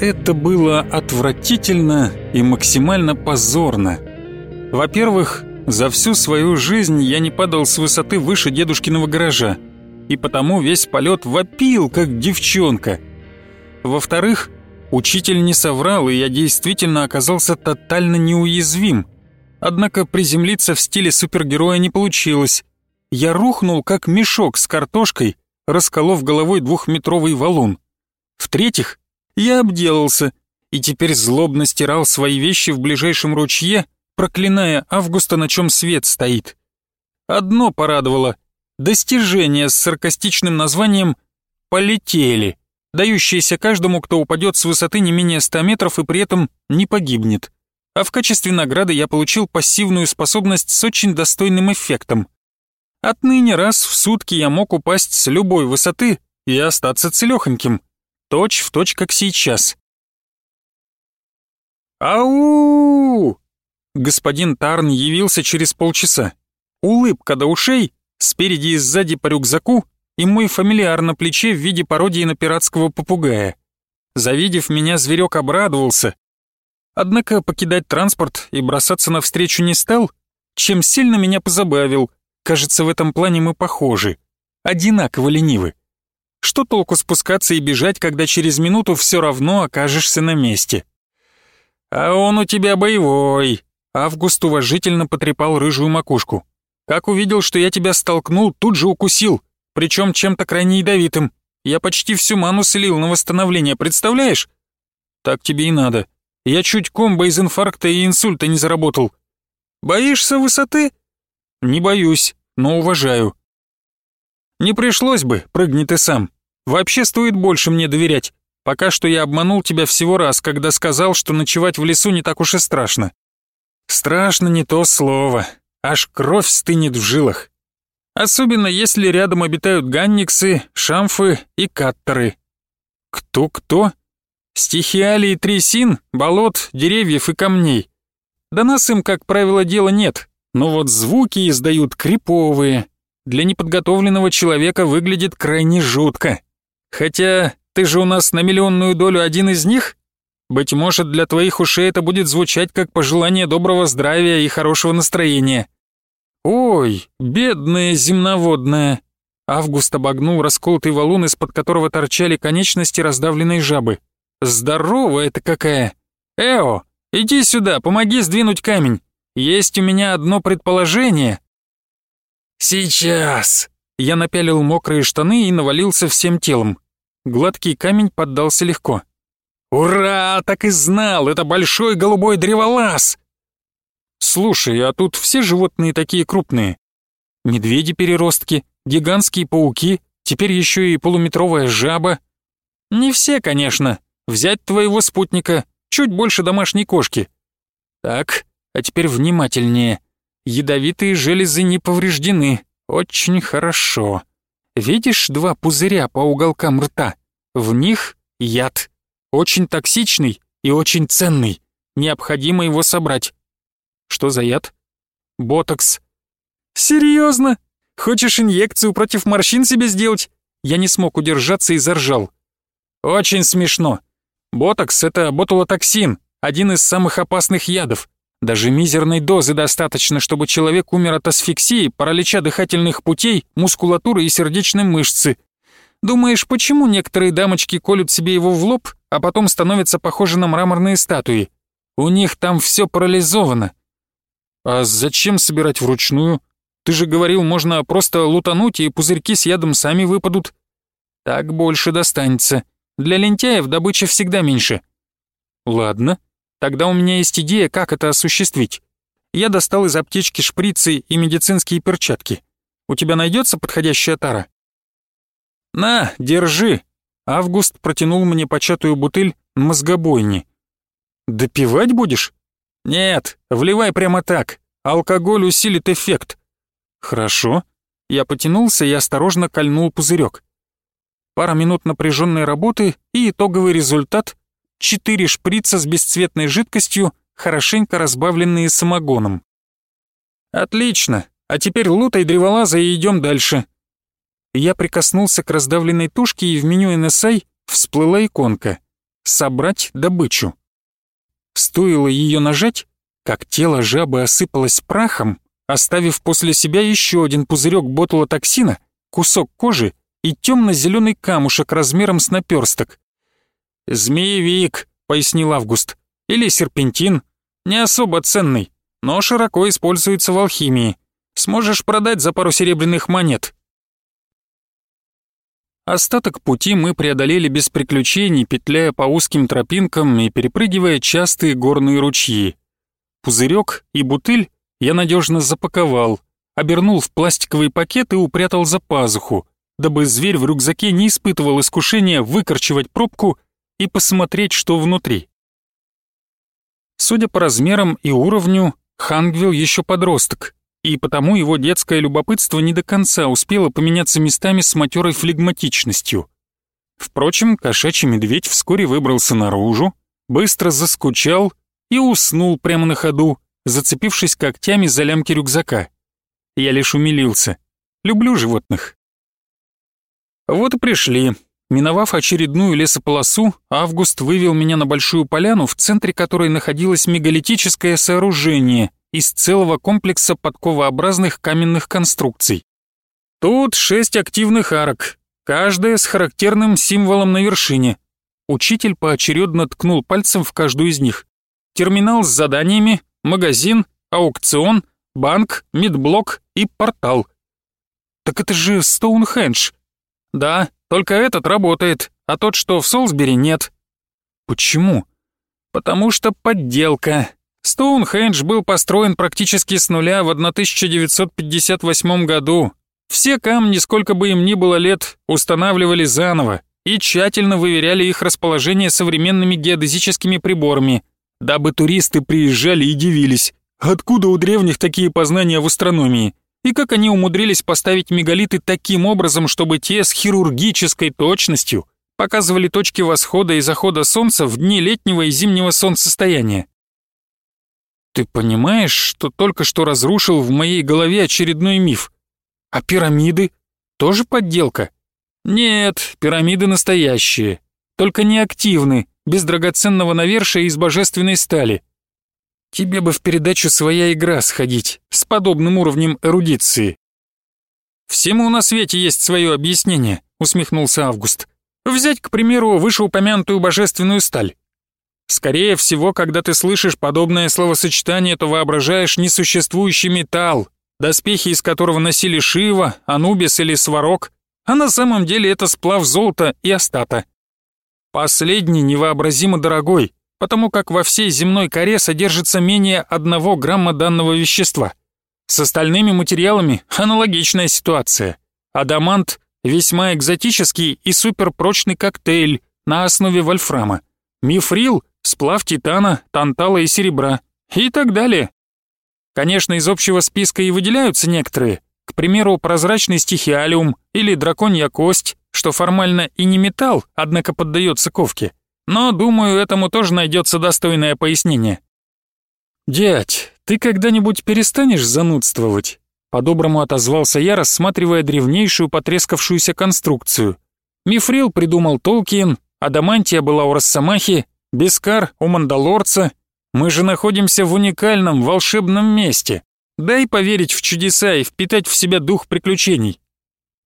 Это было отвратительно и максимально позорно. Во-первых, за всю свою жизнь я не падал с высоты выше дедушкиного гаража, и потому весь полет вопил, как девчонка. Во-вторых, учитель не соврал, и я действительно оказался тотально неуязвим. Однако приземлиться в стиле супергероя не получилось. Я рухнул, как мешок с картошкой, расколов головой двухметровый валун. В-третьих, я обделался и теперь злобно стирал свои вещи в ближайшем ручье, проклиная Августа, на чем свет стоит. Одно порадовало — достижение с саркастичным названием «Полетели», дающееся каждому, кто упадет с высоты не менее 100 метров и при этом не погибнет. А в качестве награды я получил пассивную способность с очень достойным эффектом. Отныне раз в сутки я мог упасть с любой высоты и остаться целехоньким. Точь в точь, как сейчас. «Ау!» Господин Тарн явился через полчаса. Улыбка до ушей, спереди и сзади по рюкзаку, и мой фамилиар на плече в виде пародии на пиратского попугая. Завидев меня, зверек обрадовался. Однако покидать транспорт и бросаться навстречу не стал, чем сильно меня позабавил. Кажется, в этом плане мы похожи. Одинаково ленивы. Что толку спускаться и бежать, когда через минуту все равно окажешься на месте? А он у тебя боевой, Август уважительно потрепал рыжую макушку. «Как увидел, что я тебя столкнул, тут же укусил, причем чем-то крайне ядовитым. Я почти всю ману слил на восстановление, представляешь?» «Так тебе и надо. Я чуть комбо из инфаркта и инсульта не заработал». «Боишься высоты?» «Не боюсь, но уважаю». «Не пришлось бы, прыгни ты сам. Вообще стоит больше мне доверять. Пока что я обманул тебя всего раз, когда сказал, что ночевать в лесу не так уж и страшно. Страшно не то слово, аж кровь стынет в жилах. Особенно если рядом обитают ганниксы, шамфы и каттеры. Кто-кто? Стихиалии трясин, болот, деревьев и камней. До нас им, как правило, дела нет, но вот звуки издают криповые. Для неподготовленного человека выглядит крайне жутко. Хотя ты же у нас на миллионную долю один из них? Быть может, для твоих ушей это будет звучать как пожелание доброго здравия и хорошего настроения. Ой, бедная земноводная. Август обогнул расколотый валун, из-под которого торчали конечности раздавленной жабы. Здоровая это какая! Эо, иди сюда, помоги сдвинуть камень. Есть у меня одно предположение. Сейчас. Я напялил мокрые штаны и навалился всем телом. Гладкий камень поддался легко. «Ура! Так и знал! Это большой голубой древолаз!» «Слушай, а тут все животные такие крупные? Медведи-переростки, гигантские пауки, теперь еще и полуметровая жаба?» «Не все, конечно. Взять твоего спутника, чуть больше домашней кошки». «Так, а теперь внимательнее. Ядовитые железы не повреждены. Очень хорошо. Видишь два пузыря по уголкам рта? В них яд. Очень токсичный и очень ценный. Необходимо его собрать. Что за яд? Ботокс. Серьезно? Хочешь инъекцию против морщин себе сделать? Я не смог удержаться и заржал. Очень смешно. Ботокс — это ботулотоксин, один из самых опасных ядов. Даже мизерной дозы достаточно, чтобы человек умер от асфиксии, паралича дыхательных путей, мускулатуры и сердечной мышцы. Думаешь, почему некоторые дамочки колют себе его в лоб, а потом становятся похожи на мраморные статуи? У них там все парализовано. А зачем собирать вручную? Ты же говорил, можно просто лутануть, и пузырьки с ядом сами выпадут. Так больше достанется. Для лентяев добыча всегда меньше. Ладно, тогда у меня есть идея, как это осуществить. Я достал из аптечки шприцы и медицинские перчатки. У тебя найдется подходящая тара? «На, держи!» Август протянул мне початую бутыль мозгобойни. «Допивать будешь?» «Нет, вливай прямо так. Алкоголь усилит эффект». «Хорошо». Я потянулся и осторожно кольнул пузырек. Пара минут напряженной работы и итоговый результат — четыре шприца с бесцветной жидкостью, хорошенько разбавленные самогоном. «Отлично. А теперь лутай древолаза и идем дальше. Я прикоснулся к раздавленной тушке, и в меню NSI всплыла иконка. «Собрать добычу». Стоило ее нажать, как тело жабы осыпалось прахом, оставив после себя еще один пузырек ботулотоксина, кусок кожи и темно-зеленый камушек размером с наперсток. «Змеевик», — пояснил Август, — «или серпентин, не особо ценный, но широко используется в алхимии. Сможешь продать за пару серебряных монет». Остаток пути мы преодолели без приключений, петляя по узким тропинкам и перепрыгивая частые горные ручьи. Пузырек и бутыль я надежно запаковал, обернул в пластиковый пакет и упрятал за пазуху, дабы зверь в рюкзаке не испытывал искушения выкорчевать пробку и посмотреть, что внутри. Судя по размерам и уровню, Хангвилл еще подросток, и потому его детское любопытство не до конца успело поменяться местами с матерой флегматичностью. Впрочем, кошачий медведь вскоре выбрался наружу, быстро заскучал и уснул прямо на ходу, зацепившись когтями за лямки рюкзака. Я лишь умилился. Люблю животных. Вот и пришли. Миновав очередную лесополосу, Август вывел меня на большую поляну, в центре которой находилось мегалитическое сооружение — из целого комплекса подковообразных каменных конструкций. Тут шесть активных арок, каждая с характерным символом на вершине. Учитель поочередно ткнул пальцем в каждую из них. Терминал с заданиями, магазин, аукцион, банк, медблок и портал. Так это же Стоунхендж. Да, только этот работает, а тот, что в Солсбери, нет. Почему? Потому что подделка. Стоунхендж был построен практически с нуля в 1958 году. Все камни, сколько бы им ни было лет, устанавливали заново и тщательно выверяли их расположение современными геодезическими приборами, дабы туристы приезжали и дивились, откуда у древних такие познания в астрономии, и как они умудрились поставить мегалиты таким образом, чтобы те с хирургической точностью показывали точки восхода и захода солнца в дни летнего и зимнего солнцестояния. Ты понимаешь, что только что разрушил в моей голове очередной миф? А пирамиды? Тоже подделка? Нет, пирамиды настоящие. Только неактивны, без драгоценного навершия из божественной стали. Тебе бы в передачу «Своя игра» сходить, с подобным уровнем эрудиции. «Всему на свете есть свое объяснение», — усмехнулся Август. «Взять, к примеру, вышеупомянутую божественную сталь. Скорее всего, когда ты слышишь подобное словосочетание, то воображаешь несуществующий металл, доспехи из которого носили Шива, Анубис или Сварог, а на самом деле это сплав золота и остата. Последний невообразимо дорогой, потому как во всей земной коре содержится менее одного грамма данного вещества. С остальными материалами аналогичная ситуация. Адамант — весьма экзотический и суперпрочный коктейль на основе вольфрама. Мифрил — сплав титана, тантала и серебра и так далее. Конечно, из общего списка и выделяются некоторые, к примеру, прозрачный стихиалиум или драконья кость, что формально и не металл, однако поддается ковке. Но, думаю, этому тоже найдется достойное пояснение. «Дядь, ты когда-нибудь перестанешь занудствовать?» По-доброму отозвался я, рассматривая древнейшую потрескавшуюся конструкцию. Мифрил придумал Толкиен, Адамантия была у Росомахи, Бескар у Мандалорца. Мы же находимся в уникальном, волшебном месте. Дай поверить в чудеса и впитать в себя дух приключений».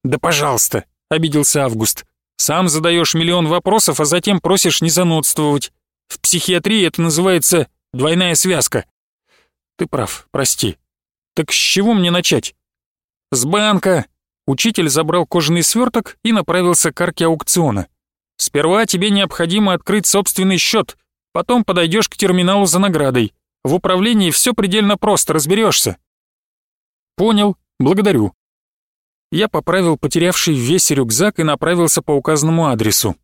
«Да пожалуйста», — обиделся Август. «Сам задаешь миллион вопросов, а затем просишь не занудствовать. В психиатрии это называется двойная связка». «Ты прав, прости. Так с чего мне начать?» «С банка». Учитель забрал кожаный сверток и направился к арке аукциона. Сперва тебе необходимо открыть собственный счет, потом подойдешь к терминалу за наградой. В управлении все предельно просто, разберешься. Понял, благодарю. Я поправил потерявший весь рюкзак и направился по указанному адресу.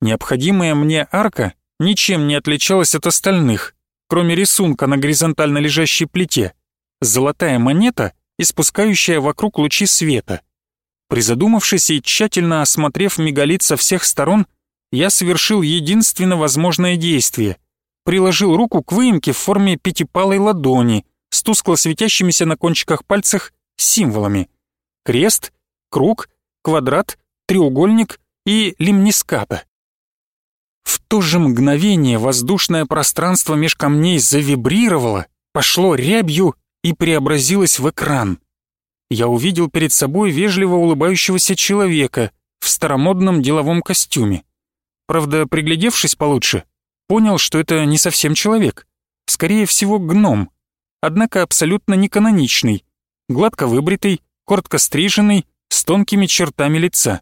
Необходимая мне арка ничем не отличалась от остальных, кроме рисунка на горизонтально лежащей плите. Золотая монета, испускающая вокруг лучи света. Призадумавшись и тщательно осмотрев мегалит со всех сторон, я совершил единственно возможное действие. Приложил руку к выемке в форме пятипалой ладони с тускло светящимися на кончиках пальцах символами. Крест, круг, квадрат, треугольник и лимниската. В то же мгновение воздушное пространство меж камней завибрировало, пошло рябью и преобразилось в экран. Я увидел перед собой вежливо улыбающегося человека в старомодном деловом костюме. Правда, приглядевшись получше, понял, что это не совсем человек, скорее всего, гном, однако абсолютно не каноничный, гладко выбритый, коротко стриженный, с тонкими чертами лица.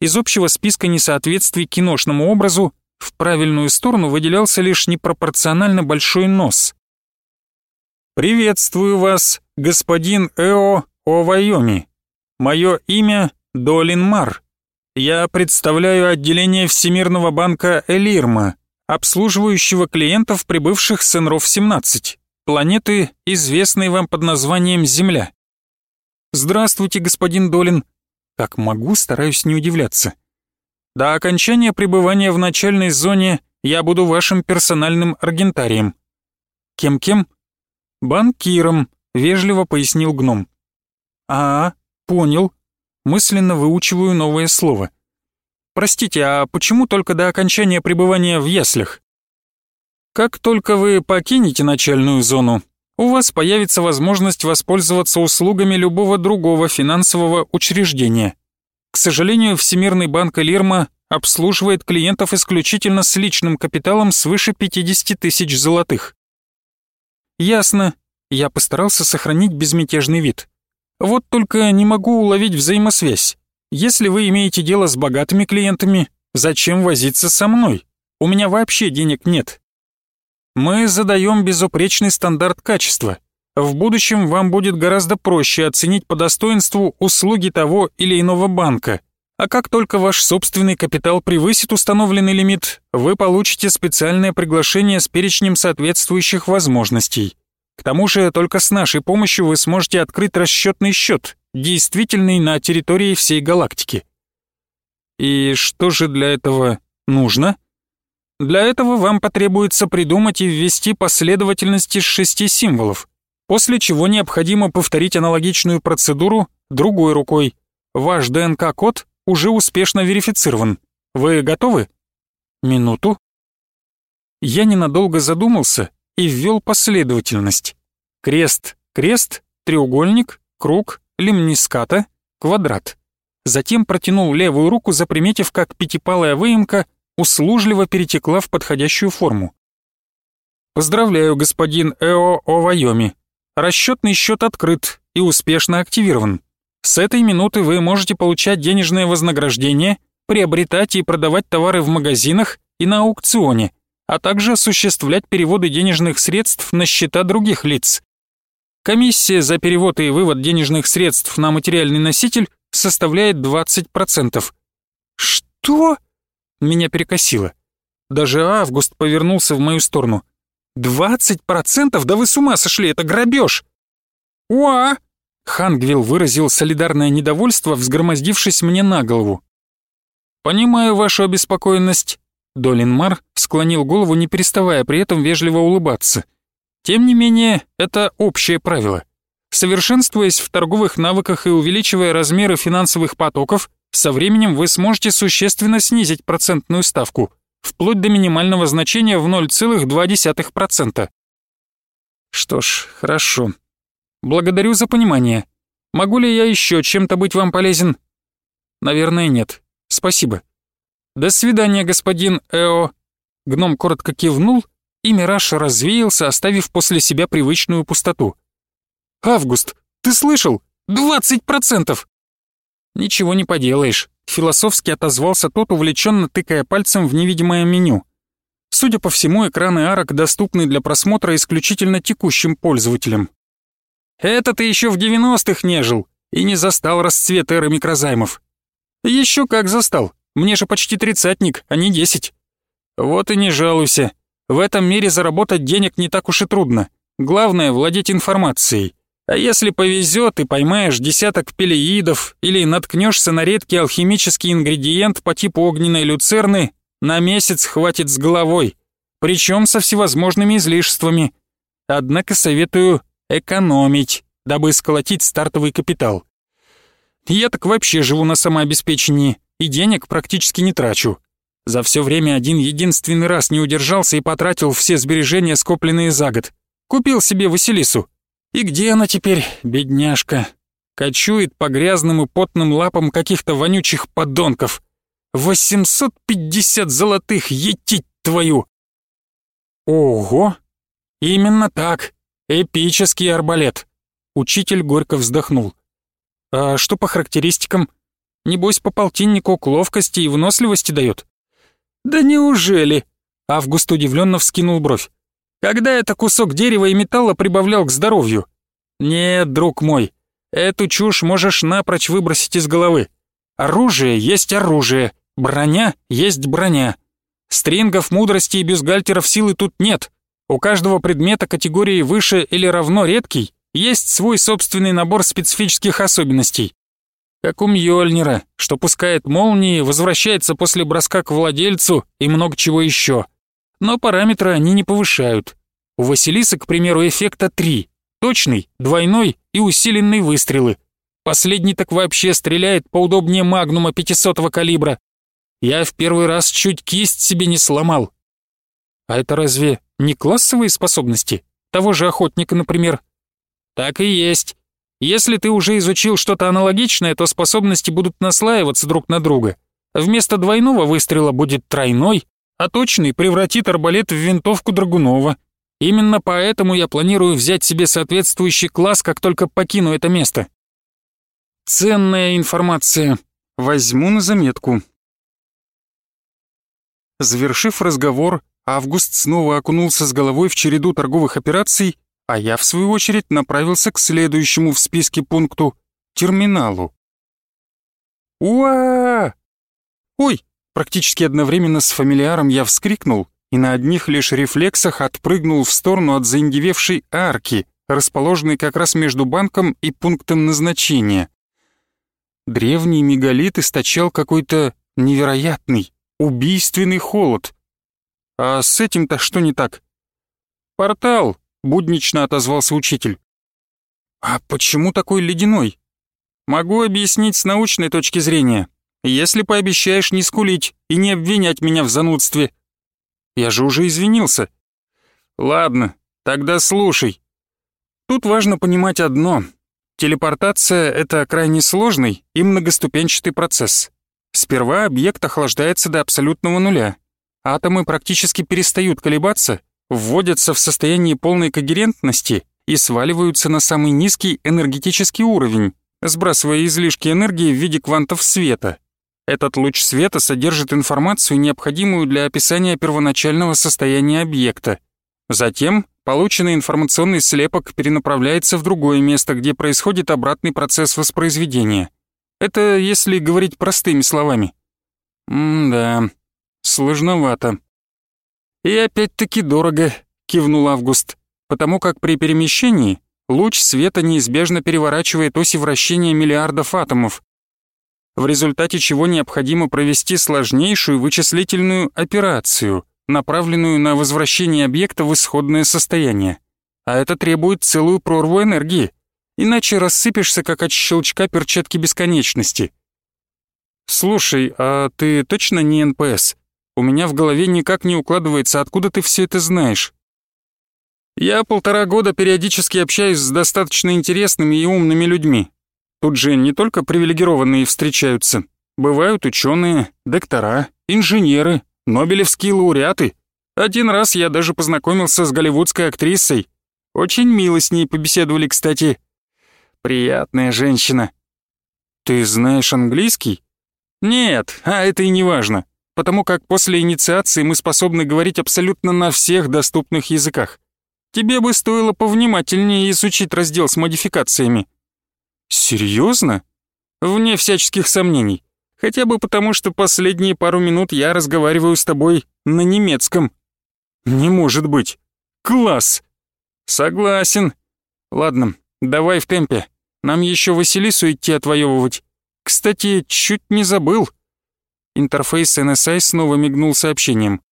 Из общего списка несоответствий киношному образу в правильную сторону выделялся лишь непропорционально большой нос. «Приветствую вас, господин Эо Овайоми. Мое имя Долин Мар. Я представляю отделение Всемирного банка Элирма, обслуживающего клиентов, прибывших с НРОВ-17, планеты, известной вам под названием Земля. Здравствуйте, господин Долин. Как могу, стараюсь не удивляться. До окончания пребывания в начальной зоне я буду вашим персональным аргентарием. Кем-кем? Банкиром, вежливо пояснил гном. А, понял мысленно выучиваю новое слово. Простите, а почему только до окончания пребывания в яслях? Как только вы покинете начальную зону, у вас появится возможность воспользоваться услугами любого другого финансового учреждения. К сожалению, Всемирный банк Элирма обслуживает клиентов исключительно с личным капиталом свыше 50 тысяч золотых. Ясно. Я постарался сохранить безмятежный вид. Вот только не могу уловить взаимосвязь. Если вы имеете дело с богатыми клиентами, зачем возиться со мной? У меня вообще денег нет. Мы задаем безупречный стандарт качества. В будущем вам будет гораздо проще оценить по достоинству услуги того или иного банка. А как только ваш собственный капитал превысит установленный лимит, вы получите специальное приглашение с перечнем соответствующих возможностей. К тому же только с нашей помощью вы сможете открыть расчетный счет, действительный на территории всей галактики. И что же для этого нужно? Для этого вам потребуется придумать и ввести последовательность из шести символов, после чего необходимо повторить аналогичную процедуру другой рукой. Ваш ДНК-код уже успешно верифицирован. Вы готовы? Минуту. Я ненадолго задумался и ввел последовательность. Крест, крест, треугольник, круг, лимниската, квадрат. Затем протянул левую руку, заприметив, как пятипалая выемка услужливо перетекла в подходящую форму. «Поздравляю, господин Эо Овайоми. Расчетный счет открыт и успешно активирован. С этой минуты вы можете получать денежное вознаграждение, приобретать и продавать товары в магазинах и на аукционе, а также осуществлять переводы денежных средств на счета других лиц. Комиссия за перевод и вывод денежных средств на материальный носитель составляет 20%. Что? Меня перекосило. Даже Август повернулся в мою сторону. «20%? Да вы с ума сошли, это грабеж!» «Уа!» Хангвилл выразил солидарное недовольство, взгромоздившись мне на голову. «Понимаю вашу обеспокоенность. Долин Мар склонил голову, не переставая при этом вежливо улыбаться. Тем не менее, это общее правило. Совершенствуясь в торговых навыках и увеличивая размеры финансовых потоков, со временем вы сможете существенно снизить процентную ставку, вплоть до минимального значения в 0,2%. Что ж, хорошо. Благодарю за понимание. Могу ли я еще чем-то быть вам полезен? Наверное, нет. Спасибо. «До свидания, господин Эо!» Гном коротко кивнул, и мираж развеялся, оставив после себя привычную пустоту. «Август, ты слышал? Двадцать процентов!» «Ничего не поделаешь», — философски отозвался тот, увлеченно тыкая пальцем в невидимое меню. Судя по всему, экраны арок доступны для просмотра исключительно текущим пользователям. «Это ты еще в девяностых не жил и не застал расцвет эры микрозаймов». «Еще как застал. Мне же почти тридцатник, а не десять. Вот и не жалуйся. В этом мире заработать денег не так уж и трудно. Главное — владеть информацией. А если повезет и поймаешь десяток пелеидов или наткнешься на редкий алхимический ингредиент по типу огненной люцерны, на месяц хватит с головой, причем со всевозможными излишествами. Однако советую экономить, дабы сколотить стартовый капитал. Я так вообще живу на самообеспечении, и денег практически не трачу. За все время один единственный раз не удержался и потратил все сбережения, скопленные за год. Купил себе Василису. И где она теперь, бедняжка? Кочует по грязным и потным лапам каких-то вонючих подонков. 850 золотых, етить твою! Ого! Именно так. Эпический арбалет. Учитель горько вздохнул. А что по характеристикам? Небось, по полтиннику к ловкости и выносливости дает. «Да неужели?» Август удивленно вскинул бровь. «Когда это кусок дерева и металла прибавлял к здоровью?» «Нет, друг мой, эту чушь можешь напрочь выбросить из головы. Оружие есть оружие, броня есть броня. Стрингов, мудрости и бюстгальтеров силы тут нет. У каждого предмета категории выше или равно редкий есть свой собственный набор специфических особенностей как у Мьёльнира, что пускает молнии, возвращается после броска к владельцу и много чего еще. Но параметры они не повышают. У Василиса, к примеру, эффекта 3. Точный, двойной и усиленный выстрелы. Последний так вообще стреляет поудобнее магнума 500 калибра. Я в первый раз чуть кисть себе не сломал. А это разве не классовые способности? Того же охотника, например. Так и есть. Если ты уже изучил что-то аналогичное, то способности будут наслаиваться друг на друга. Вместо двойного выстрела будет тройной, а точный превратит арбалет в винтовку Драгунова. Именно поэтому я планирую взять себе соответствующий класс, как только покину это место. Ценная информация. Возьму на заметку. Завершив разговор, Август снова окунулся с головой в череду торговых операций а я, в свою очередь, направился к следующему в списке пункту — терминалу. «Уа!» «Ой!» Практически одновременно с фамилиаром я вскрикнул и на одних лишь рефлексах отпрыгнул в сторону от заиндевевшей арки, расположенной как раз между банком и пунктом назначения. Древний мегалит источал какой-то невероятный, убийственный холод. А с этим-то что не так? «Портал!» — буднично отозвался учитель. «А почему такой ледяной?» «Могу объяснить с научной точки зрения, если пообещаешь не скулить и не обвинять меня в занудстве. Я же уже извинился». «Ладно, тогда слушай. Тут важно понимать одно. Телепортация — это крайне сложный и многоступенчатый процесс. Сперва объект охлаждается до абсолютного нуля. Атомы практически перестают колебаться, вводятся в состояние полной когерентности и сваливаются на самый низкий энергетический уровень, сбрасывая излишки энергии в виде квантов света. Этот луч света содержит информацию, необходимую для описания первоначального состояния объекта. Затем полученный информационный слепок перенаправляется в другое место, где происходит обратный процесс воспроизведения. Это если говорить простыми словами. М-да, сложновато. «И опять-таки дорого», — кивнул Август, «потому как при перемещении луч света неизбежно переворачивает оси вращения миллиардов атомов, в результате чего необходимо провести сложнейшую вычислительную операцию, направленную на возвращение объекта в исходное состояние. А это требует целую прорву энергии, иначе рассыпешься, как от щелчка перчатки бесконечности. «Слушай, а ты точно не НПС?» У меня в голове никак не укладывается, откуда ты все это знаешь. Я полтора года периодически общаюсь с достаточно интересными и умными людьми. Тут же не только привилегированные встречаются. Бывают ученые, доктора, инженеры, нобелевские лауреаты. Один раз я даже познакомился с голливудской актрисой. Очень мило с ней побеседовали, кстати. Приятная женщина. Ты знаешь английский? Нет, а это и не важно потому как после инициации мы способны говорить абсолютно на всех доступных языках. Тебе бы стоило повнимательнее изучить раздел с модификациями». «Серьезно?» «Вне всяческих сомнений. Хотя бы потому, что последние пару минут я разговариваю с тобой на немецком». «Не может быть. Класс!» «Согласен. Ладно, давай в темпе. Нам еще Василису идти отвоевывать. Кстати, чуть не забыл. Интерфейс NSI снова мигнул сообщением.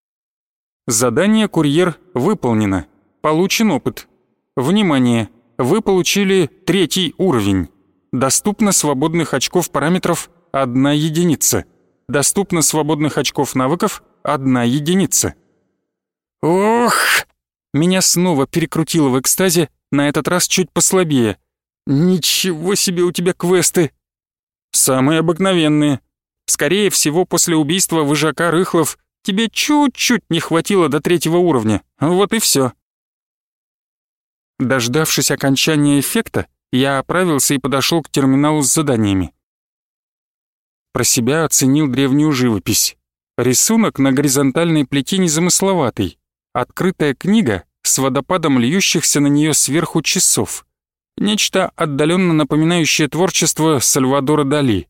Задание «Курьер» выполнено. Получен опыт. Внимание! Вы получили третий уровень. Доступно свободных очков параметров 1 единица. Доступно свободных очков навыков одна единица. Ох! Меня снова перекрутило в экстазе, на этот раз чуть послабее. Ничего себе у тебя квесты! Самые обыкновенные. Скорее всего, после убийства выжака Рыхлов тебе чуть-чуть не хватило до третьего уровня. Вот и все. Дождавшись окончания эффекта, я оправился и подошел к терминалу с заданиями. Про себя оценил древнюю живопись. Рисунок на горизонтальной плите незамысловатый. Открытая книга с водопадом льющихся на нее сверху часов. Нечто отдаленно напоминающее творчество Сальвадора Дали.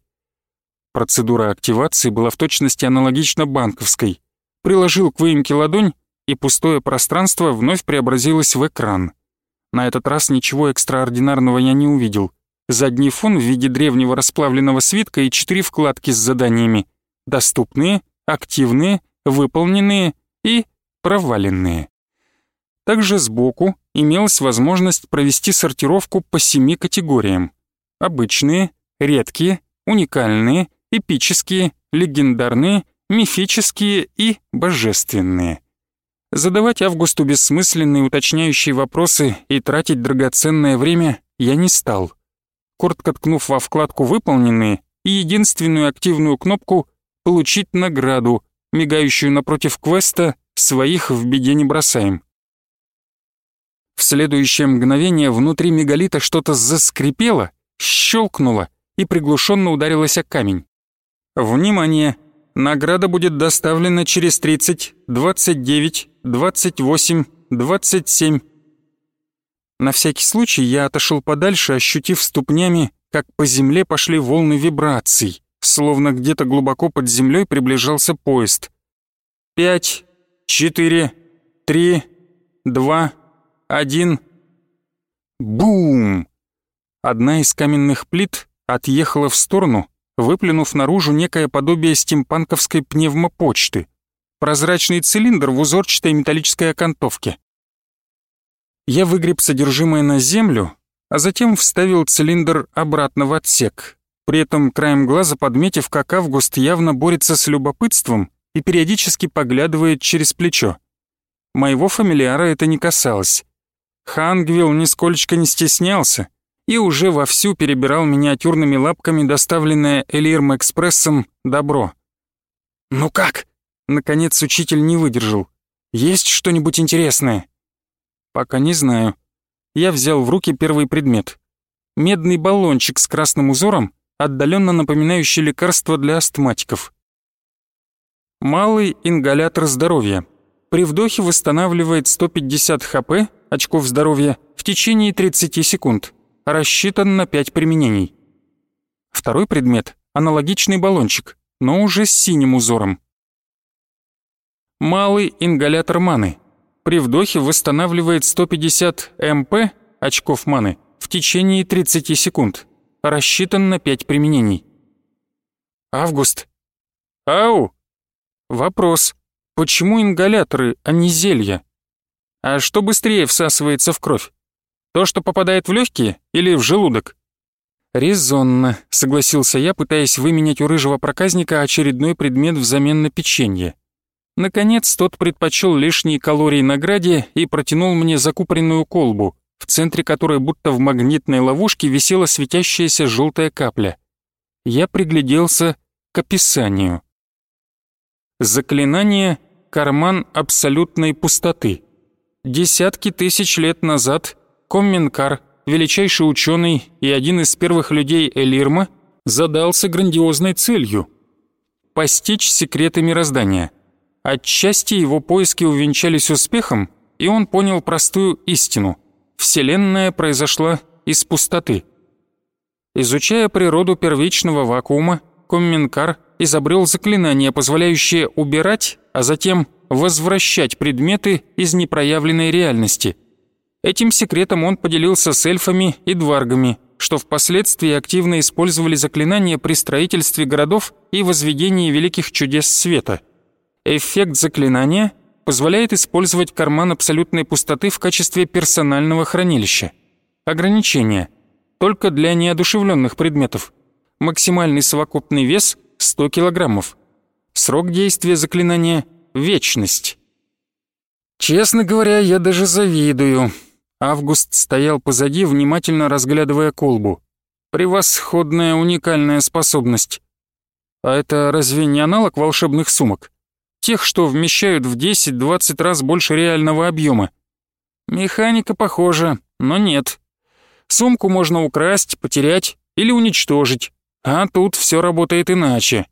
Процедура активации была в точности аналогична банковской. Приложил к выемке ладонь, и пустое пространство вновь преобразилось в экран. На этот раз ничего экстраординарного я не увидел. Задний фон в виде древнего расплавленного свитка и четыре вкладки с заданиями. Доступные, активные, выполненные и проваленные. Также сбоку имелась возможность провести сортировку по семи категориям. Обычные, редкие, уникальные, эпические, легендарные, мифические и божественные. Задавать Августу бессмысленные уточняющие вопросы и тратить драгоценное время я не стал. Коротко ткнув во вкладку «Выполненные» и единственную активную кнопку «Получить награду», мигающую напротив квеста «Своих в беде не бросаем». В следующее мгновение внутри мегалита что-то заскрипело, щелкнуло и приглушенно ударилось о камень. «Внимание! Награда будет доставлена через 30, 29, 28, 27. На всякий случай я отошел подальше, ощутив ступнями, как по земле пошли волны вибраций, словно где-то глубоко под землей приближался поезд. Пять, четыре, три, два, один. Бум! Одна из каменных плит отъехала в сторону, выплюнув наружу некое подобие стимпанковской пневмопочты. Прозрачный цилиндр в узорчатой металлической окантовке. Я выгреб содержимое на землю, а затем вставил цилиндр обратно в отсек, при этом краем глаза подметив, как Август явно борется с любопытством и периодически поглядывает через плечо. Моего фамилиара это не касалось. Хангвилл нисколько не стеснялся, и уже вовсю перебирал миниатюрными лапками доставленное Элирм экспрессом добро. «Ну как?» — наконец учитель не выдержал. «Есть что-нибудь интересное?» «Пока не знаю». Я взял в руки первый предмет. Медный баллончик с красным узором, отдаленно напоминающий лекарство для астматиков. Малый ингалятор здоровья. При вдохе восстанавливает 150 хп, очков здоровья, в течение 30 секунд рассчитан на 5 применений. Второй предмет — аналогичный баллончик, но уже с синим узором. Малый ингалятор маны. При вдохе восстанавливает 150 МП очков маны в течение 30 секунд. Рассчитан на 5 применений. Август. Ау! Вопрос. Почему ингаляторы, а не зелья? А что быстрее всасывается в кровь? То, что попадает в легкие или в желудок?» «Резонно», — согласился я, пытаясь выменять у рыжего проказника очередной предмет взамен на печенье. Наконец, тот предпочел лишние калории награде и протянул мне закупоренную колбу, в центре которой будто в магнитной ловушке висела светящаяся желтая капля. Я пригляделся к описанию. Заклинание «Карман абсолютной пустоты». Десятки тысяч лет назад Комминкар, величайший ученый и один из первых людей Элирма, задался грандиозной целью — постичь секреты мироздания. Отчасти его поиски увенчались успехом, и он понял простую истину — Вселенная произошла из пустоты. Изучая природу первичного вакуума, Комминкар изобрел заклинание, позволяющее убирать, а затем возвращать предметы из непроявленной реальности — Этим секретом он поделился с эльфами и дваргами, что впоследствии активно использовали заклинания при строительстве городов и возведении великих чудес света. Эффект заклинания позволяет использовать карман абсолютной пустоты в качестве персонального хранилища. Ограничение. Только для неодушевленных предметов. Максимальный совокупный вес – 100 килограммов. Срок действия заклинания – вечность. Честно говоря, я даже завидую. Август стоял позади, внимательно разглядывая колбу. Превосходная уникальная способность. А это разве не аналог волшебных сумок? Тех, что вмещают в 10-20 раз больше реального объема. Механика похожа, но нет. Сумку можно украсть, потерять или уничтожить, а тут все работает иначе.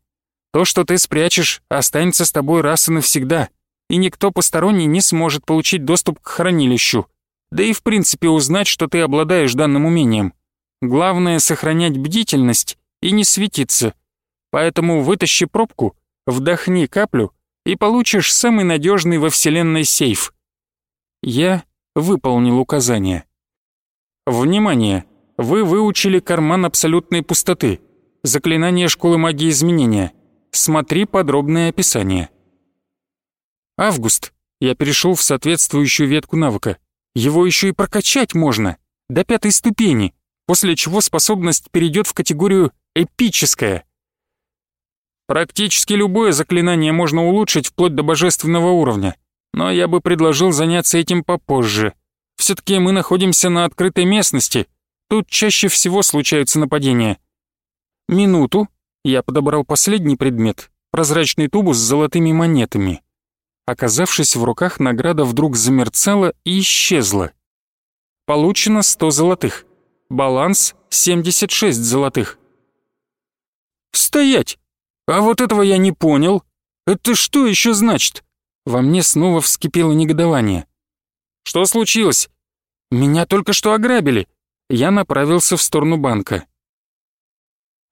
То, что ты спрячешь, останется с тобой раз и навсегда, и никто посторонний не сможет получить доступ к хранилищу, да и в принципе узнать, что ты обладаешь данным умением. Главное — сохранять бдительность и не светиться. Поэтому вытащи пробку, вдохни каплю и получишь самый надежный во вселенной сейф. Я выполнил указание. Внимание! Вы выучили карман абсолютной пустоты. Заклинание школы магии изменения. Смотри подробное описание. Август. Я перешел в соответствующую ветку навыка. Его еще и прокачать можно. До пятой ступени после чего способность перейдет в категорию «эпическая». Практически любое заклинание можно улучшить вплоть до божественного уровня, но я бы предложил заняться этим попозже. Все-таки мы находимся на открытой местности, тут чаще всего случаются нападения. Минуту, я подобрал последний предмет, прозрачный тубус с золотыми монетами. Оказавшись в руках, награда вдруг замерцала и исчезла. Получено 100 золотых. Баланс 76 золотых. Стоять! А вот этого я не понял. Это что еще значит? Во мне снова вскипело негодование. Что случилось? Меня только что ограбили. Я направился в сторону банка.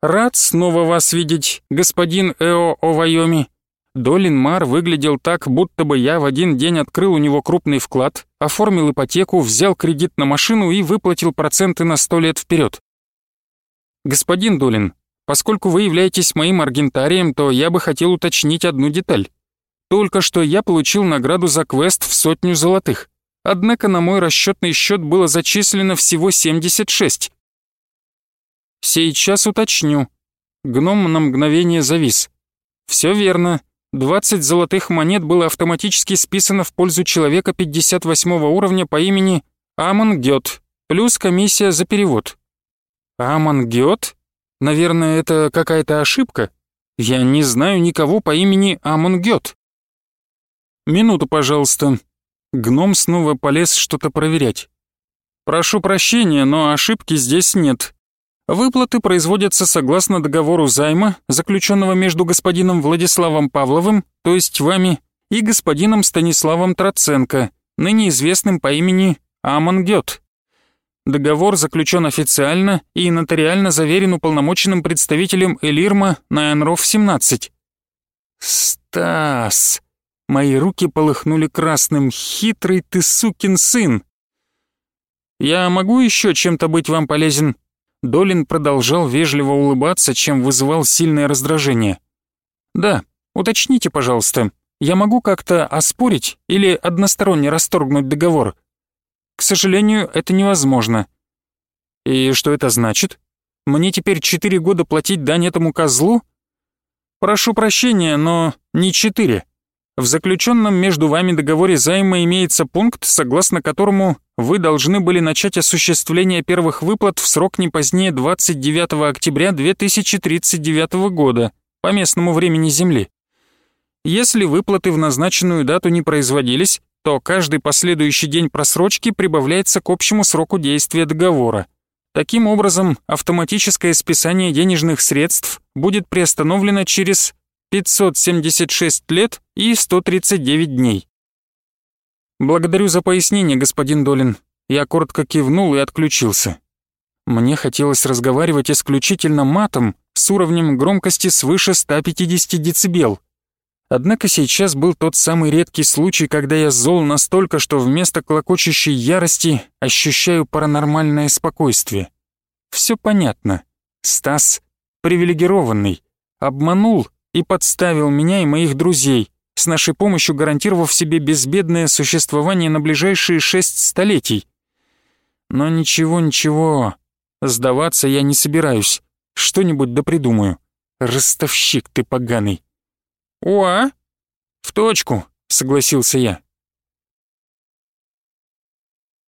Рад снова вас видеть, господин Эо Овайоми. Долин Мар выглядел так, будто бы я в один день открыл у него крупный вклад, оформил ипотеку, взял кредит на машину и выплатил проценты на сто лет вперед. «Господин Долин, поскольку вы являетесь моим аргентарием, то я бы хотел уточнить одну деталь. Только что я получил награду за квест в сотню золотых, однако на мой расчетный счет было зачислено всего 76. Сейчас уточню. Гном на мгновение завис. Все верно. 20 золотых монет было автоматически списано в пользу человека 58 уровня по имени Амон Гёт, плюс комиссия за перевод. Амон Гёт? Наверное, это какая-то ошибка? Я не знаю никого по имени Амон Гёт. Минуту, пожалуйста. Гном снова полез что-то проверять. Прошу прощения, но ошибки здесь нет. Выплаты производятся согласно договору займа, заключенного между господином Владиславом Павловым, то есть вами, и господином Станиславом Троценко, ныне известным по имени Амон Гёт. Договор заключен официально и нотариально заверен уполномоченным представителем Элирма на Энров-17. «Стас!» Мои руки полыхнули красным. «Хитрый ты сукин сын!» «Я могу еще чем-то быть вам полезен?» Долин продолжал вежливо улыбаться, чем вызывал сильное раздражение. «Да, уточните, пожалуйста, я могу как-то оспорить или односторонне расторгнуть договор?» «К сожалению, это невозможно». «И что это значит? Мне теперь четыре года платить дань этому козлу?» «Прошу прощения, но не четыре. В заключенном между вами договоре займа имеется пункт, согласно которому вы должны были начать осуществление первых выплат в срок не позднее 29 октября 2039 года по местному времени Земли. Если выплаты в назначенную дату не производились, то каждый последующий день просрочки прибавляется к общему сроку действия договора. Таким образом, автоматическое списание денежных средств будет приостановлено через 576 лет и 139 дней. Благодарю за пояснение, господин Долин. Я коротко кивнул и отключился. Мне хотелось разговаривать исключительно матом с уровнем громкости свыше 150 дБ. Однако сейчас был тот самый редкий случай, когда я зол настолько, что вместо клокочущей ярости ощущаю паранормальное спокойствие. Все понятно. Стас привилегированный, обманул и подставил меня и моих друзей, с нашей помощью гарантировав себе безбедное существование на ближайшие шесть столетий. Но ничего-ничего, сдаваться я не собираюсь, что-нибудь да придумаю. Ростовщик ты поганый. Уа? «В точку», — согласился я.